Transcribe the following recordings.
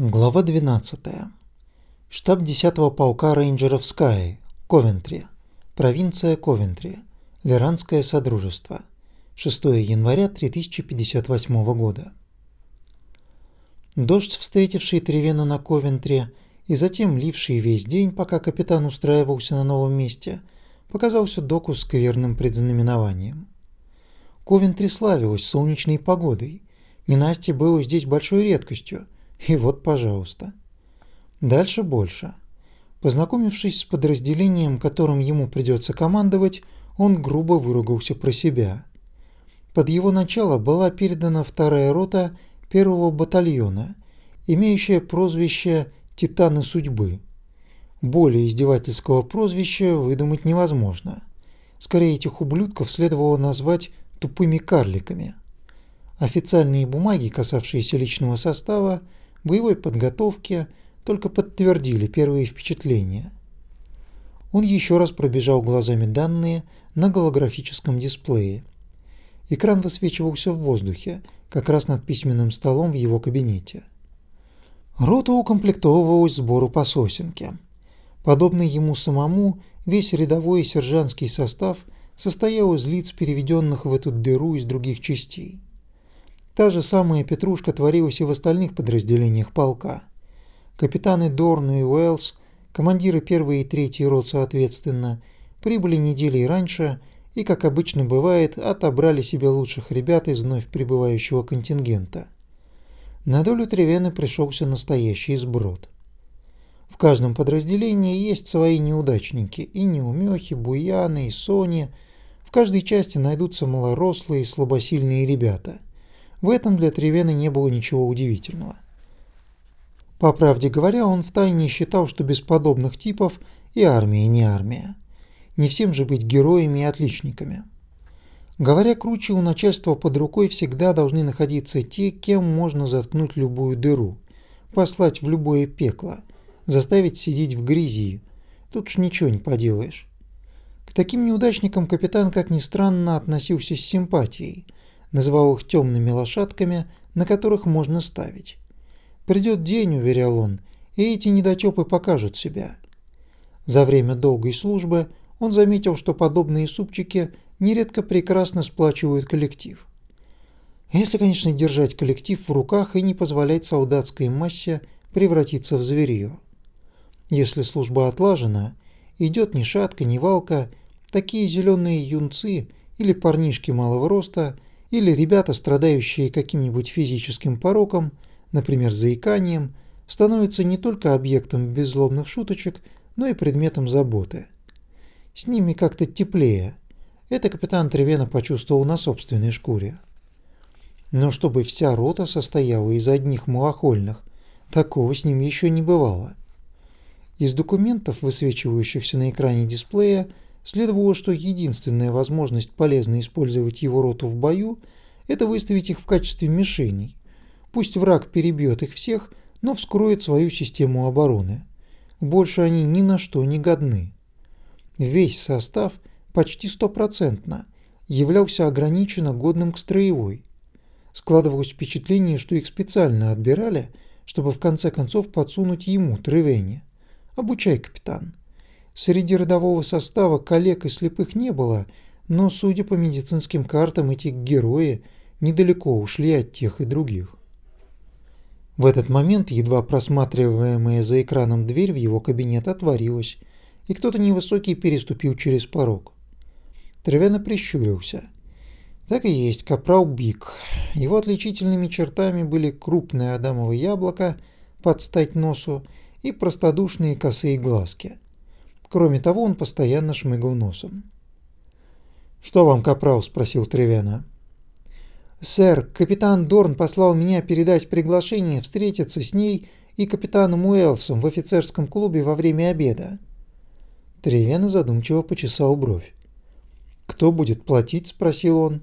Глава 12. Штаб 10-го полка рейнджеров Скай, Ковентри. Провинция Ковентри. Лиранское Содружество. 6 января 3058 года. Дождь, встретивший Тревена на Ковентри, и затем ливший весь день, пока капитан устраивался на новом месте, показался доку скверным предзнаменованием. Ковентри славилась солнечной погодой. Ненастье было здесь большой редкостью – и вот, пожалуйста. Дальше больше. Познакомившись с подразделением, которым ему придется командовать, он грубо выругался про себя. Под его начало была передана вторая рота первого батальона, имеющая прозвище «Титаны судьбы». Более издевательского прозвища выдумать невозможно. Скорее, этих ублюдков следовало назвать тупыми карликами. Официальные бумаги, касавшиеся личного состава, боевой подготовки только подтвердили первые впечатления. Он еще раз пробежал глазами данные на голографическом дисплее. Экран высвечивался в воздухе, как раз над письменным столом в его кабинете. Рота укомплектовывалась сбору по сосенке. Подобно ему самому, весь рядовой и сержантский состав состоял из лиц, переведенных в эту дыру из других частей. Та же самая петрушка творилась и в остальных подразделениях полка. Капитаны Дорн и Уэллс, командиры первой и третьей рот соответственно, прибыли неделей раньше и, как обычно бывает, отобрали себе лучших ребят из вновь прибывающего контингента. На долю Тревены пришелся настоящий сброд. В каждом подразделении есть свои неудачники, и неумехи, буяны, и сони. В каждой части найдутся малорослые и слабосильные ребята – в этом для Тревена не было ничего удивительного. По правде говоря, он втайне считал, что без подобных типов и армия не армия. Не всем же быть героями и отличниками. Говоря круче, у начальства под рукой всегда должны находиться те, кем можно заткнуть любую дыру, послать в любое пекло, заставить сидеть в грязи. Тут ж ничего не поделаешь. К таким неудачникам капитан, как ни странно, относился с симпатией – называл их темными лошадками, на которых можно ставить. Придет день, уверял он, и эти недотепы покажут себя. За время долгой службы он заметил, что подобные супчики нередко прекрасно сплачивают коллектив. Если, конечно, держать коллектив в руках и не позволять солдатской массе превратиться в зверье. Если служба отлажена, идет ни шатка, ни валка, такие зеленые юнцы или парнишки малого роста – или ребята, страдающие каким-нибудь физическим пороком, например, заиканием, становятся не только объектом беззлобных шуточек, но и предметом заботы. С ними как-то теплее. Это капитан Тревена почувствовал на собственной шкуре. Но чтобы вся рота состояла из одних малохольных, такого с ними еще не бывало. Из документов, высвечивающихся на экране дисплея, Следовало, что единственная возможность полезно использовать его роту в бою – это выставить их в качестве мишеней. Пусть враг перебьет их всех, но вскроет свою систему обороны. Больше они ни на что не годны. Весь состав почти стопроцентно являлся ограниченно годным к строевой. Складывалось впечатление, что их специально отбирали, чтобы в конце концов подсунуть ему, Тревене. «Обучай, капитан». Среди родового состава коллег и слепых не было, но, судя по медицинским картам, эти герои недалеко ушли от тех и других. В этот момент едва просматриваемая за экраном дверь в его кабинет отворилась, и кто-то невысокий переступил через порог. Тревена прищурился. Так и есть, капрал Бик. Его отличительными чертами были крупное адамово яблоко под стать носу и простодушные косые глазки. Кроме того, он постоянно шмыгал носом. «Что вам, капрал?» – спросил Тревена. «Сэр, капитан Дорн послал меня передать приглашение встретиться с ней и капитаном Уэлсом в офицерском клубе во время обеда». Тревена задумчиво почесал бровь. «Кто будет платить?» – спросил он.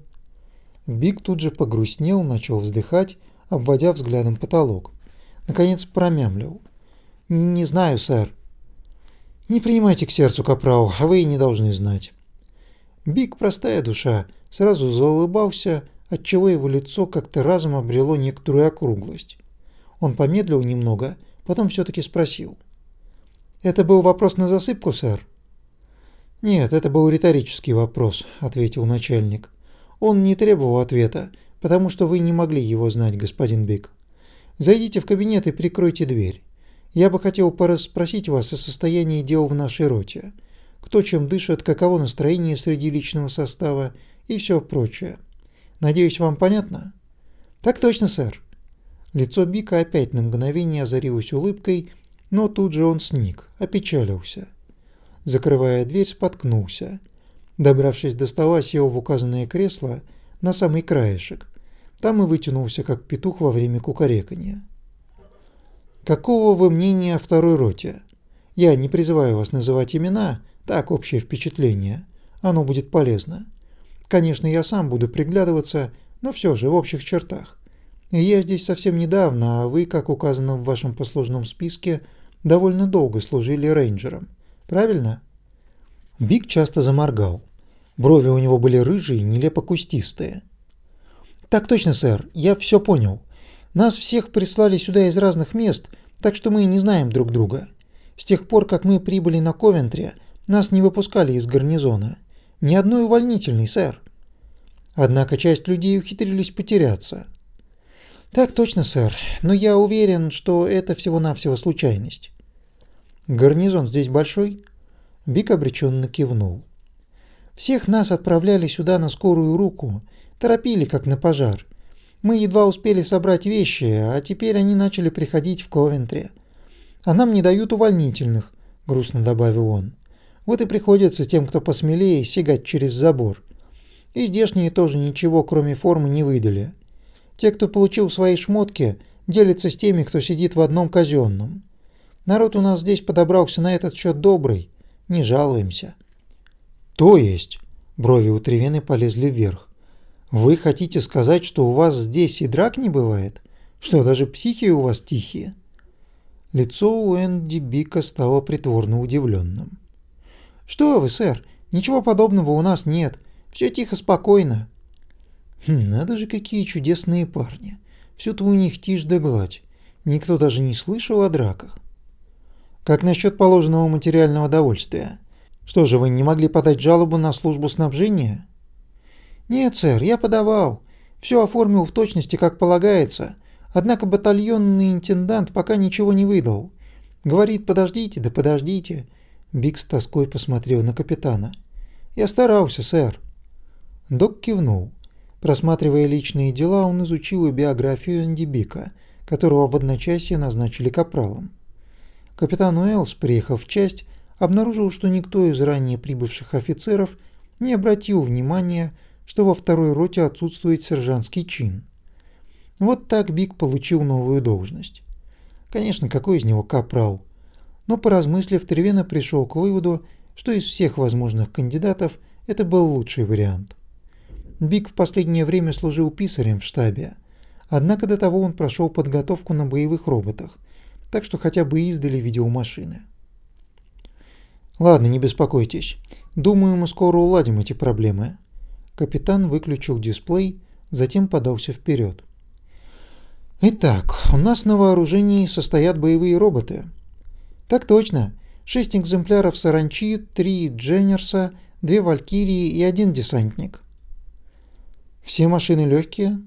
Биг тут же погрустнел, начал вздыхать, обводя взглядом потолок. Наконец промямлил. «Не знаю, сэр. Не принимайте к сердцу, капрал, а вы и не должны знать. Биг простая душа, сразу заулыбался, отчего его лицо как-то разом обрело некоторую округлость. Он помедлил немного, потом все-таки спросил. «Это был вопрос на засыпку, сэр?» «Нет, это был риторический вопрос», – ответил начальник. «Он не требовал ответа, потому что вы не могли его знать, господин Биг. Зайдите в кабинет и прикройте дверь. Я бы хотел порасспросить вас о состоянии дел в нашей роте. Кто чем дышит, каково настроение среди личного состава и все прочее. Надеюсь, вам понятно?» «Так точно, сэр». Лицо Бика опять на мгновение озарилось улыбкой, но тут же он сник, опечалился. Закрывая дверь, споткнулся. Добравшись до стола, сел в указанное кресло на самый краешек. Там и вытянулся, как петух во время кукарекания. «Какого вы мнения о второй роте? Я не призываю вас называть имена, так общее впечатление. Оно будет полезно. Конечно, я сам буду приглядываться, но все же в общих чертах. Я здесь совсем недавно, а вы, как указано в вашем послужном списке, довольно долго служили рейнджером. Правильно? Биг часто заморгал. Брови у него были рыжие, нелепо кустистые. Так точно, сэр, я все понял. Нас всех прислали сюда из разных мест, так что мы не знаем друг друга. С тех пор, как мы прибыли на Ковентри, нас не выпускали из гарнизона. Ни одной увольнительной, сэр. Однако часть людей ухитрились потеряться. Так точно, сэр, но я уверен, что это всего-навсего случайность. Гарнизон здесь большой? Бик обреченно кивнул. Всех нас отправляли сюда на скорую руку, торопили как на пожар. Мы едва успели собрать вещи, а теперь они начали приходить в Ковентри. А нам не дают увольнительных, грустно добавил он. Вот и приходится тем, кто посмелее, сигать через забор. И здешние тоже ничего, кроме формы, не выдали. Те, кто получил свои шмотки, делятся с теми, кто сидит в одном казенном. Народ у нас здесь подобрался на этот счет добрый. Не жалуемся. То есть, брови у Тревены полезли вверх. Вы хотите сказать, что у вас здесь и драк не бывает? Что, даже психи у вас тихие? Лицо у Энди Бика стало притворно удивленным. Что вы, сэр, ничего подобного у нас нет. Все тихо, спокойно. Хм, надо же, какие чудесные парни. Все-то у них тишь да гладь. Никто даже не слышал о драках. Как насчет положенного материального довольствия? Что же, вы не могли подать жалобу на службу снабжения? Нет, сэр, я подавал. Все оформил в точности, как полагается. Однако батальонный интендант пока ничего не выдал. Говорит, подождите, да подождите. Биг с тоской посмотрел на капитана. Я старался, сэр. Док кивнул. Просматривая личные дела, он изучил и биографию Энди Бика, которого в одночасье назначили капралом. Капитан Уэллс, приехав в часть, обнаружил, что никто из ранее прибывших офицеров не обратил внимания, что во второй роте отсутствует сержантский чин. Вот так Бик получил новую должность. Конечно, какой из него капрал? Но поразмыслив, Тревена пришел к выводу, что из всех возможных кандидатов это был лучший вариант. Бик в последнее время служил писарем в штабе, однако до того он прошел подготовку на боевых роботах, так что хотя бы издали видел машины. Ладно, не беспокойтесь. Думаю, мы скоро уладим эти проблемы. Капитан выключил дисплей, затем подался вперед. Итак, у нас на вооружении состоят боевые роботы. Так точно. Шесть экземпляров Саранчи, три Дженнерса, две Валькирии и один десантник. Все машины легкие?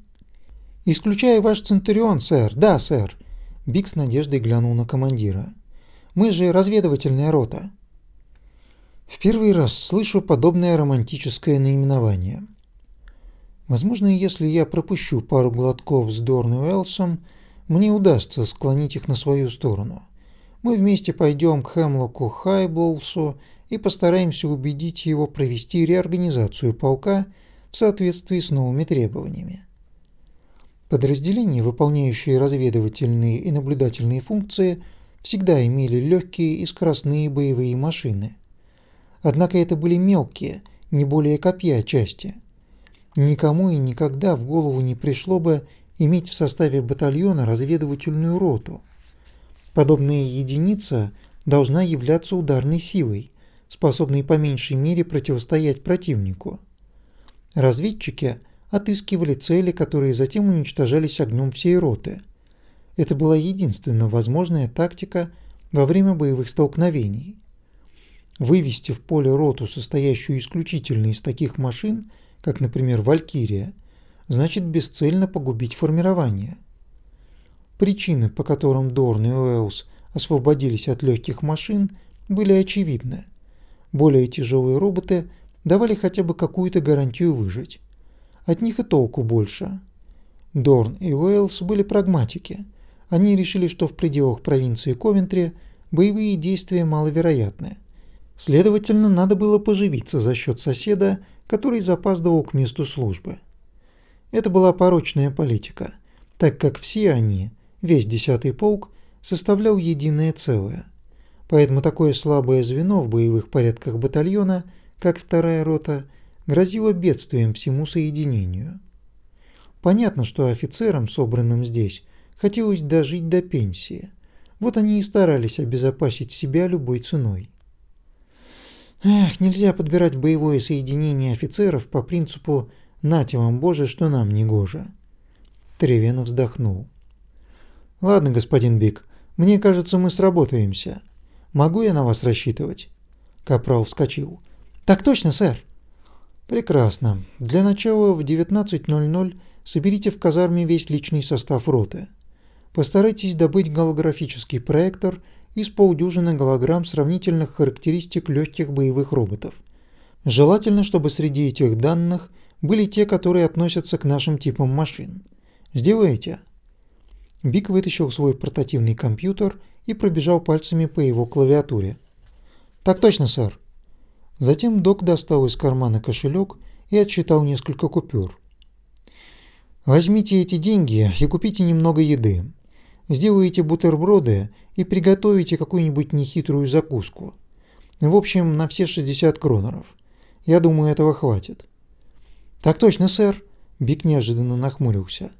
Исключая ваш Центурион, сэр. Да, сэр. Биг с надеждой глянул на командира. «Мы же разведывательная рота». В первый раз слышу подобное романтическое наименование. Возможно, если я пропущу пару глотков с Дорн и мне удастся склонить их на свою сторону. Мы вместе пойдем к Хемлоку Хайблсу и постараемся убедить его провести реорганизацию полка в соответствии с новыми требованиями. Подразделения, выполняющие разведывательные и наблюдательные функции, всегда имели легкие и скоростные боевые машины. Однако это были мелкие, не более копья части. Никому и никогда в голову не пришло бы иметь в составе батальона разведывательную роту. Подобная единица должна являться ударной силой, способной по меньшей мере противостоять противнику. Разведчики – отыскивали цели, которые затем уничтожались огнем всей роты. Это была единственная возможная тактика во время боевых столкновений. Вывести в поле роту, состоящую исключительно из таких машин, как, например, «Валькирия», значит бесцельно погубить формирование. Причины, по которым Дорн и Уэллс освободились от легких машин, были очевидны. Более тяжелые роботы давали хотя бы какую-то гарантию выжить. От них и толку больше. Дорн и Уэллс были прагматики. Они решили, что в пределах провинции Ковентри боевые действия маловероятны. Следовательно, надо было поживиться за счет соседа, который запаздывал к месту службы. Это была порочная политика, так как все они, весь десятый полк, составлял единое целое. Поэтому такое слабое звено в боевых порядках батальона, как вторая рота, грозило бедствием всему соединению. Понятно, что офицерам, собранным здесь, хотелось дожить до пенсии. Вот они и старались обезопасить себя любой ценой. Эх, нельзя подбирать в боевое соединение офицеров по принципу «нате вам, Боже, что нам не гоже». Тревена вздохнул. «Ладно, господин Бик, мне кажется, мы сработаемся. Могу я на вас рассчитывать?» Капрал вскочил. «Так точно, сэр!» «Прекрасно. Для начала в 19.00 соберите в казарме весь личный состав роты. Постарайтесь добыть голографический проектор из полдюжины голограмм сравнительных характеристик легких боевых роботов. Желательно, чтобы среди этих данных были те, которые относятся к нашим типам машин. Сделаете?» Бик вытащил свой портативный компьютер и пробежал пальцами по его клавиатуре. «Так точно, сэр». Затем док достал из кармана кошелек и отсчитал несколько купюр. «Возьмите эти деньги и купите немного еды. Сделайте бутерброды и приготовите какую-нибудь нехитрую закуску. В общем, на все 60 кронеров. Я думаю, этого хватит». «Так точно, сэр», – Бик неожиданно нахмурился.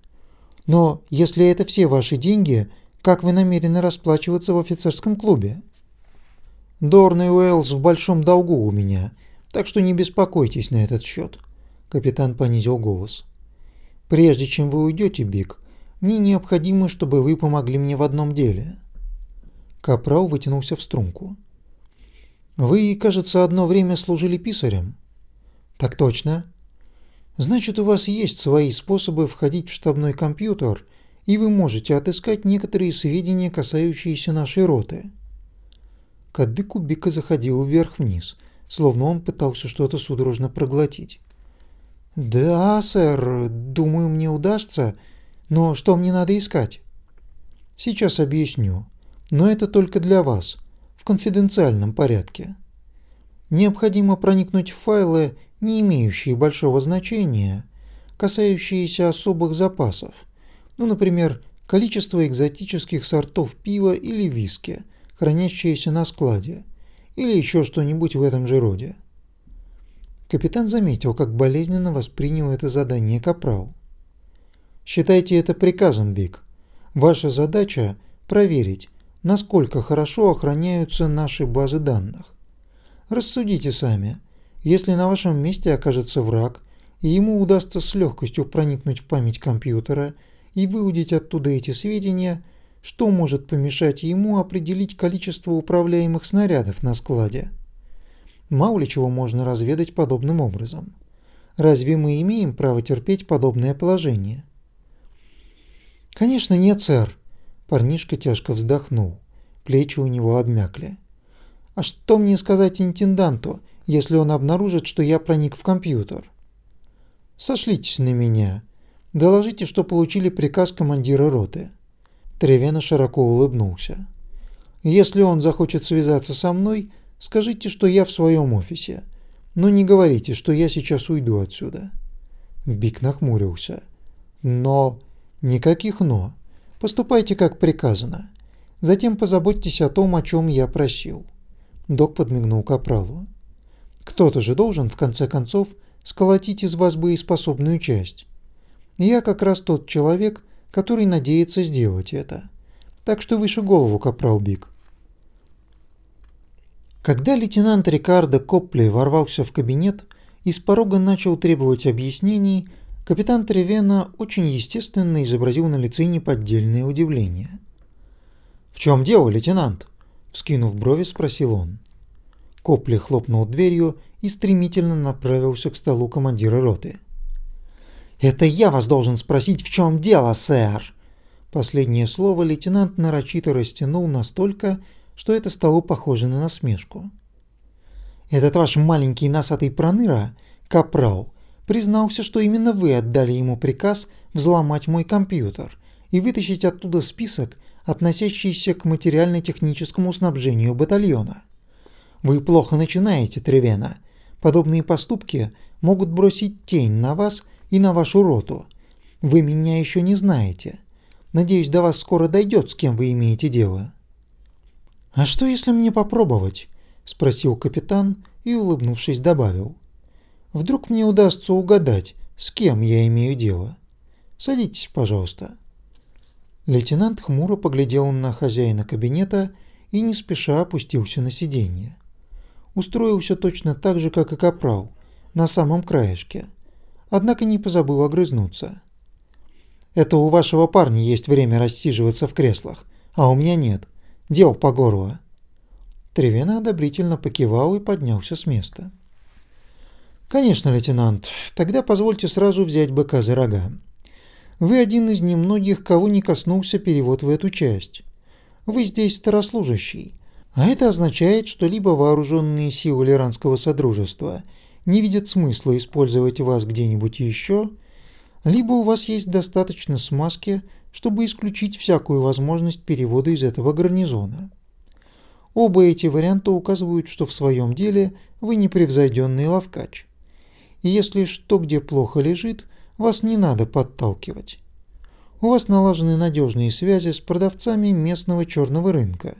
Но если это все ваши деньги, как вы намерены расплачиваться в офицерском клубе? Дорн и Уэллс в большом долгу у меня, так что не беспокойтесь на этот счет. Капитан понизил голос. Прежде чем вы уйдете, Биг, мне необходимо, чтобы вы помогли мне в одном деле. Капрал вытянулся в струнку. Вы, кажется, одно время служили писарем. Так точно. Значит, у вас есть свои способы входить в штабной компьютер, и вы можете отыскать некоторые сведения, касающиеся нашей роты. Кадык Бика заходил вверх-вниз, словно он пытался что-то судорожно проглотить. «Да, сэр, думаю, мне удастся, но что мне надо искать?» «Сейчас объясню, но это только для вас, в конфиденциальном порядке. Необходимо проникнуть в файлы не имеющие большого значения, касающиеся особых запасов, ну, например, количество экзотических сортов пива или виски, хранящиеся на складе, или еще что-нибудь в этом же роде. Капитан заметил, как болезненно воспринял это задание Капрал. «Считайте это приказом, Биг. Ваша задача – проверить, насколько хорошо охраняются наши базы данных. Рассудите сами – если на вашем месте окажется враг, и ему удастся с легкостью проникнуть в память компьютера и выудить оттуда эти сведения, что может помешать ему определить количество управляемых снарядов на складе? Мало ли чего можно разведать подобным образом. Разве мы имеем право терпеть подобное положение? Конечно, нет, сэр. Парнишка тяжко вздохнул. Плечи у него обмякли. А что мне сказать интенданту, если он обнаружит, что я проник в компьютер. Сошлитесь на меня. Доложите, что получили приказ командира роты. Тревена широко улыбнулся. Если он захочет связаться со мной, скажите, что я в своем офисе. Но не говорите, что я сейчас уйду отсюда. Бик нахмурился. Но... Никаких «но». Поступайте, как приказано. Затем позаботьтесь о том, о чем я просил. Док подмигнул капралу. Кто-то же должен, в конце концов, сколотить из вас боеспособную часть. Я как раз тот человек, который надеется сделать это. Так что выше голову, капрал Биг. Когда лейтенант Рикардо Копли ворвался в кабинет и с порога начал требовать объяснений, Капитан Тревена очень естественно изобразил на лице неподдельное удивление. «В чем дело, лейтенант?» – вскинув брови, спросил он. Копли хлопнул дверью и стремительно направился к столу командира роты. «Это я вас должен спросить, в чем дело, сэр?» Последнее слово лейтенант нарочито растянул настолько, что это стало похоже на насмешку. «Этот ваш маленький носатый проныра, капрал, признался, что именно вы отдали ему приказ взломать мой компьютер и вытащить оттуда список, относящийся к материально-техническому снабжению батальона. Вы плохо начинаете, Тревена. Подобные поступки могут бросить тень на вас и на вашу роту. Вы меня еще не знаете. Надеюсь, до вас скоро дойдет, с кем вы имеете дело». «А что, если мне попробовать?» – спросил капитан и, улыбнувшись, добавил. Вдруг мне удастся угадать, с кем я имею дело. Садитесь, пожалуйста». Лейтенант хмуро поглядел на хозяина кабинета и не спеша опустился на сиденье. Устроился точно так же, как и капрал, на самом краешке. Однако не позабыл огрызнуться. «Это у вашего парня есть время рассиживаться в креслах, а у меня нет. Дел по горло». Тревена одобрительно покивал и поднялся с места. «Конечно, лейтенант. Тогда позвольте сразу взять быка за рога. Вы один из немногих, кого не коснулся перевод в эту часть. Вы здесь старослужащий. А это означает, что либо вооруженные силы Лиранского Содружества не видят смысла использовать вас где-нибудь еще, либо у вас есть достаточно смазки, чтобы исключить всякую возможность перевода из этого гарнизона. Оба эти варианта указывают, что в своем деле вы непревзойденный ловкач если что где плохо лежит, вас не надо подталкивать. У вас налажены надежные связи с продавцами местного черного рынка,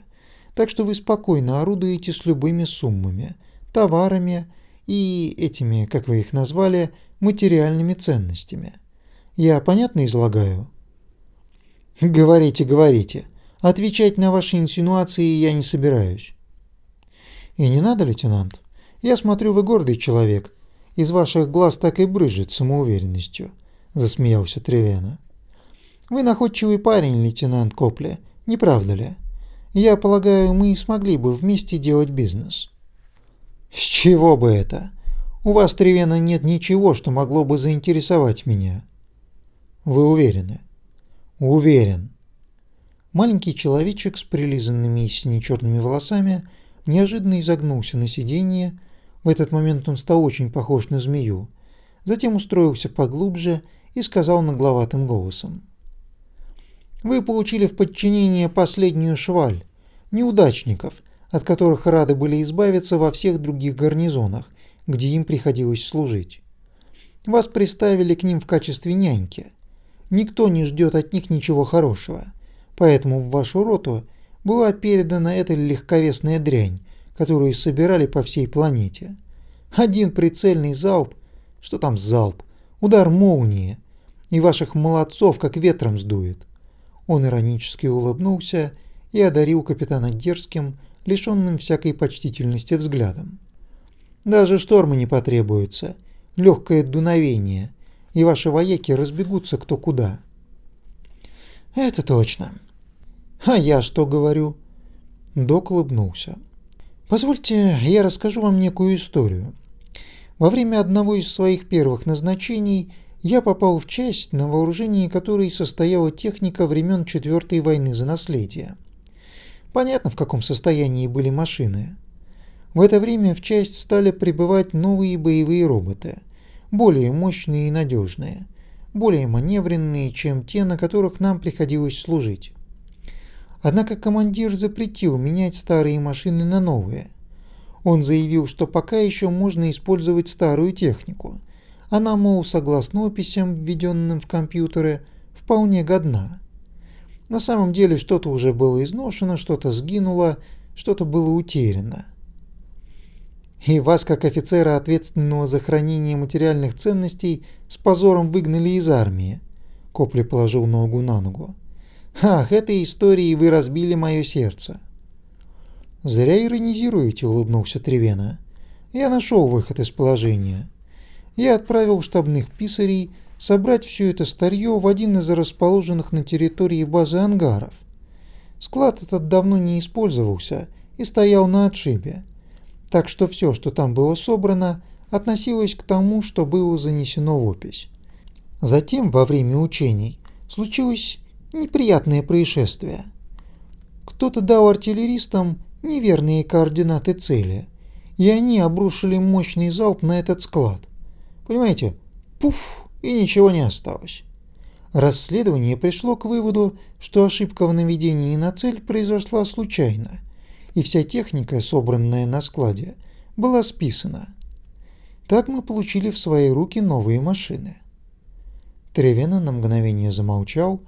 так что вы спокойно орудуете с любыми суммами, товарами и этими, как вы их назвали, материальными ценностями. Я понятно излагаю? Говорите, говорите. Отвечать на ваши инсинуации я не собираюсь. И не надо, лейтенант. Я смотрю, вы гордый человек из ваших глаз так и брызжет самоуверенностью», – засмеялся Тревена. «Вы находчивый парень, лейтенант Копли, не правда ли? Я полагаю, мы смогли бы вместе делать бизнес». «С чего бы это? У вас, Тревена, нет ничего, что могло бы заинтересовать меня». «Вы уверены?» «Уверен». Маленький человечек с прилизанными сине-черными волосами неожиданно изогнулся на сиденье, в этот момент он стал очень похож на змею. Затем устроился поглубже и сказал нагловатым голосом. «Вы получили в подчинение последнюю шваль, неудачников, от которых рады были избавиться во всех других гарнизонах, где им приходилось служить. Вас приставили к ним в качестве няньки. Никто не ждет от них ничего хорошего, поэтому в вашу роту была передана эта легковесная дрянь, которую собирали по всей планете. Один прицельный залп, что там залп, удар молнии, и ваших молодцов как ветром сдует. Он иронически улыбнулся и одарил капитана дерзким, лишенным всякой почтительности взглядом. Даже шторма не потребуется, легкое дуновение, и ваши вояки разбегутся кто куда. Это точно. А я что говорю? Док улыбнулся. Позвольте, я расскажу вам некую историю. Во время одного из своих первых назначений я попал в часть, на вооружении которой состояла техника времен Четвертой войны за наследие. Понятно, в каком состоянии были машины. В это время в часть стали прибывать новые боевые роботы, более мощные и надежные, более маневренные, чем те, на которых нам приходилось служить. Однако командир запретил менять старые машины на новые. Он заявил, что пока еще можно использовать старую технику. Она, мол, согласно описям, введенным в компьютеры, вполне годна. На самом деле что-то уже было изношено, что-то сгинуло, что-то было утеряно. И вас, как офицера, ответственного за хранение материальных ценностей, с позором выгнали из армии. Копли положил ногу на ногу. Ах, этой историей вы разбили мое сердце. Зря иронизируете, улыбнулся Тревена. Я нашел выход из положения. Я отправил штабных писарей собрать все это старье в один из расположенных на территории базы ангаров. Склад этот давно не использовался и стоял на отшибе, так что все, что там было собрано, относилось к тому, что было занесено в опись. Затем, во время учений, случилось неприятное происшествие. Кто-то дал артиллеристам неверные координаты цели, и они обрушили мощный залп на этот склад. Понимаете, пуф, и ничего не осталось. Расследование пришло к выводу, что ошибка в наведении на цель произошла случайно, и вся техника, собранная на складе, была списана. Так мы получили в свои руки новые машины. Тревена на мгновение замолчал,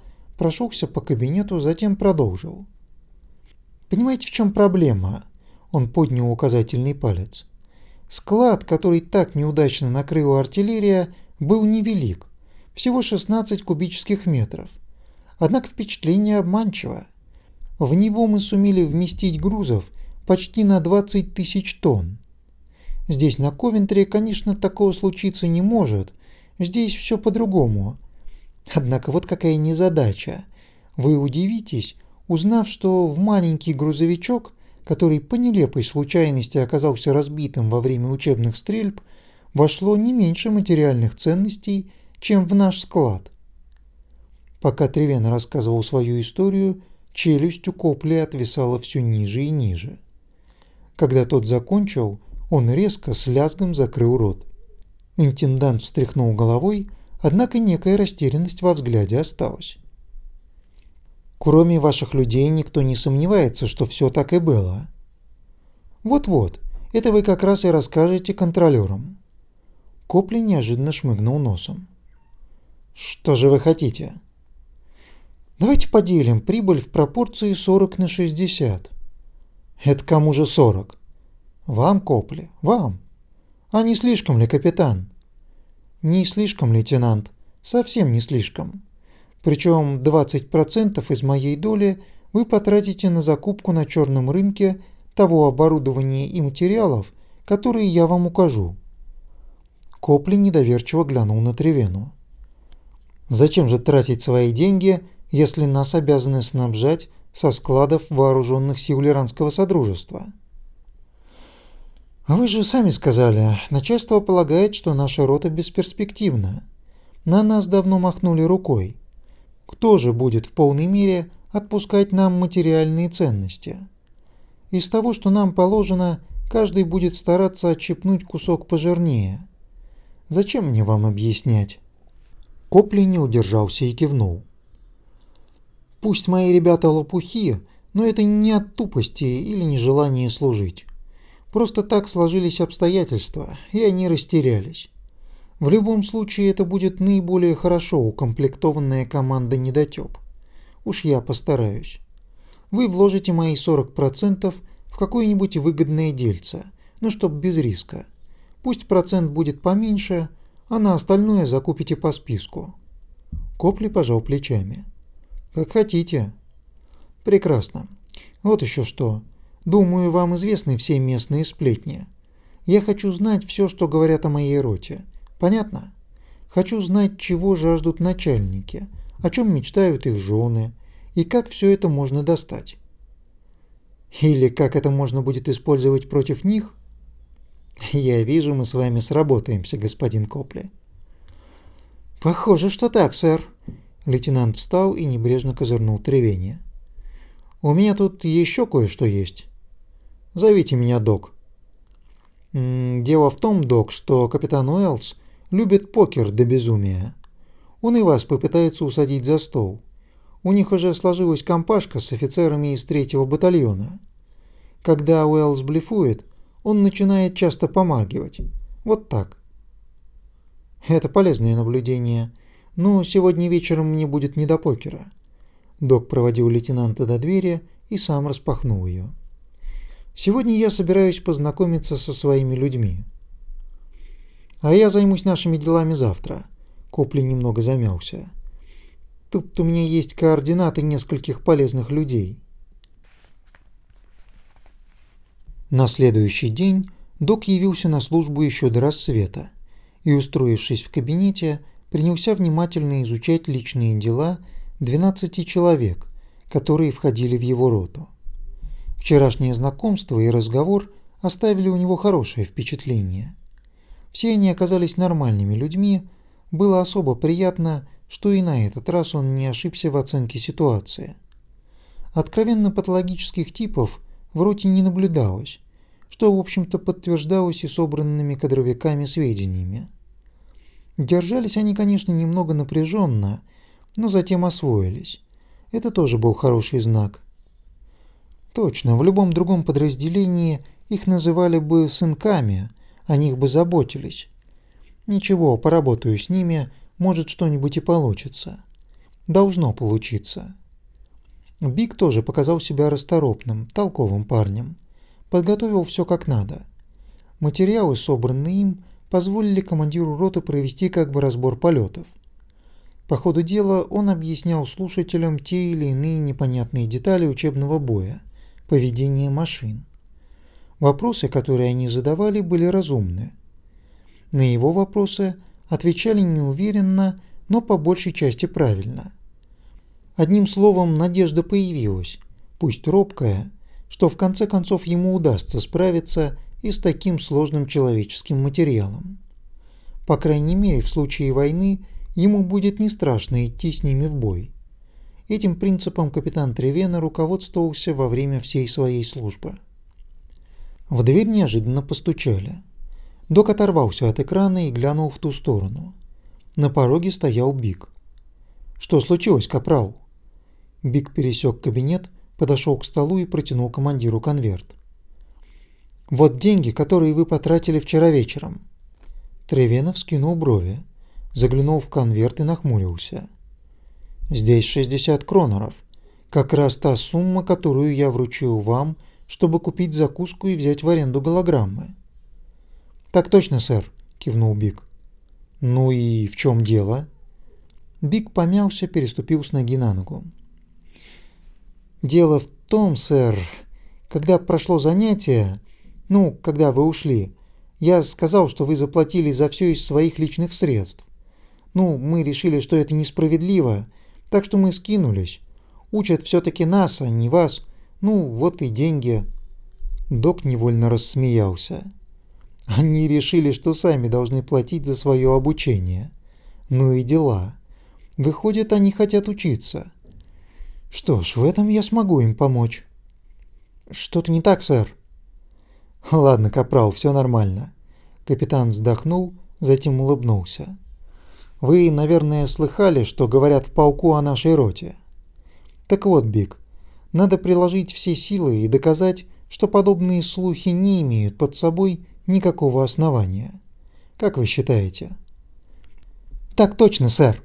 прошелся по кабинету, затем продолжил. «Понимаете, в чем проблема?» Он поднял указательный палец. Склад, который так неудачно накрыла артиллерия, был невелик, всего 16 кубических метров. Однако впечатление обманчиво. В него мы сумели вместить грузов почти на 20 тысяч тонн. Здесь, на Ковентре, конечно, такого случиться не может. Здесь все по-другому. Однако вот какая незадача. Вы удивитесь, узнав, что в маленький грузовичок, который по нелепой случайности оказался разбитым во время учебных стрельб, вошло не меньше материальных ценностей, чем в наш склад. Пока Тревен рассказывал свою историю, челюсть у Копли отвисала все ниже и ниже. Когда тот закончил, он резко с лязгом закрыл рот. Интендант встряхнул головой, однако некая растерянность во взгляде осталась. Кроме ваших людей никто не сомневается, что все так и было. Вот-вот, это вы как раз и расскажете контролёрам. Копли неожиданно шмыгнул носом. Что же вы хотите? Давайте поделим прибыль в пропорции 40 на 60. Это кому же 40? Вам, Копли, вам. А не слишком ли, капитан? Не слишком, лейтенант, совсем не слишком. Причем 20% из моей доли вы потратите на закупку на черном рынке того оборудования и материалов, которые я вам укажу. Копли недоверчиво глянул на Тревену. Зачем же тратить свои деньги, если нас обязаны снабжать со складов вооруженных сил Лиранского Содружества? А вы же сами сказали, начальство полагает, что наша рота бесперспективна. На нас давно махнули рукой. Кто же будет в полной мере отпускать нам материальные ценности? Из того, что нам положено, каждый будет стараться отщипнуть кусок пожирнее. Зачем мне вам объяснять? Копли не удержался и кивнул. Пусть мои ребята лопухи, но это не от тупости или нежелания служить. Просто так сложились обстоятельства, и они растерялись. В любом случае это будет наиболее хорошо укомплектованная команда недотёп. Уж я постараюсь. Вы вложите мои 40% в какое-нибудь выгодное дельце, ну чтоб без риска. Пусть процент будет поменьше, а на остальное закупите по списку. Копли пожал плечами. Как хотите. Прекрасно. Вот еще что. Думаю, вам известны все местные сплетни. Я хочу знать все, что говорят о моей роте. Понятно? Хочу знать, чего жаждут начальники, о чем мечтают их жены, и как все это можно достать. Или как это можно будет использовать против них – я вижу, мы с вами сработаемся, господин Копли. Похоже, что так, сэр. Лейтенант встал и небрежно козырнул Тревение. У меня тут еще кое-что есть. Зовите меня Док. Дело в том, Док, что капитан Уэллс любит покер до безумия. Он и вас попытается усадить за стол. У них уже сложилась компашка с офицерами из третьего батальона. Когда Уэллс блефует, он начинает часто помаргивать. Вот так. Это полезное наблюдение. Но сегодня вечером мне будет не до покера. Док проводил лейтенанта до двери и сам распахнул ее. Сегодня я собираюсь познакомиться со своими людьми. А я займусь нашими делами завтра. Копли немного замялся. Тут у меня есть координаты нескольких полезных людей. На следующий день док явился на службу еще до рассвета и, устроившись в кабинете, принялся внимательно изучать личные дела 12 человек, которые входили в его роту. Вчерашнее знакомство и разговор оставили у него хорошее впечатление. Все они оказались нормальными людьми, было особо приятно, что и на этот раз он не ошибся в оценке ситуации. Откровенно патологических типов в роте не наблюдалось, что, в общем-то, подтверждалось и собранными кадровиками сведениями. Держались они, конечно, немного напряженно, но затем освоились. Это тоже был хороший знак. Точно, в любом другом подразделении их называли бы сынками, о них бы заботились. Ничего, поработаю с ними, может что-нибудь и получится. Должно получиться. Биг тоже показал себя расторопным, толковым парнем. Подготовил все как надо. Материалы, собранные им, позволили командиру роты провести как бы разбор полетов. По ходу дела он объяснял слушателям те или иные непонятные детали учебного боя, поведения машин. Вопросы, которые они задавали, были разумны. На его вопросы отвечали неуверенно, но по большей части правильно. Одним словом, надежда появилась, пусть робкая, что в конце концов ему удастся справиться и с таким сложным человеческим материалом. По крайней мере, в случае войны ему будет не страшно идти с ними в бой. Этим принципом капитан Тревена руководствовался во время всей своей службы. В дверь неожиданно постучали. Док оторвался от экрана и глянул в ту сторону. На пороге стоял Биг. «Что случилось, капрал?» Биг пересек кабинет, подошел к столу и протянул командиру конверт. Вот деньги, которые вы потратили вчера вечером. Тревенов скинул брови, заглянул в конверт и нахмурился. Здесь 60 кронеров. Как раз та сумма, которую я вручил вам, чтобы купить закуску и взять в аренду голограммы. Так точно, сэр, кивнул Бик. Ну и в чем дело? Бик помялся, переступил с ноги на ногу. Дело в том, сэр, когда прошло занятие, ну, когда вы ушли. Я сказал, что вы заплатили за все из своих личных средств. Ну, мы решили, что это несправедливо, так что мы скинулись. Учат все-таки нас, а не вас. Ну, вот и деньги». Док невольно рассмеялся. Они решили, что сами должны платить за свое обучение. Ну и дела. Выходит, они хотят учиться. Что ж, в этом я смогу им помочь. Что-то не так, сэр. Ладно, капрал, все нормально. Капитан вздохнул, затем улыбнулся. Вы, наверное, слыхали, что говорят в полку о нашей роте. Так вот, Биг, надо приложить все силы и доказать, что подобные слухи не имеют под собой никакого основания. Как вы считаете? Так точно, сэр.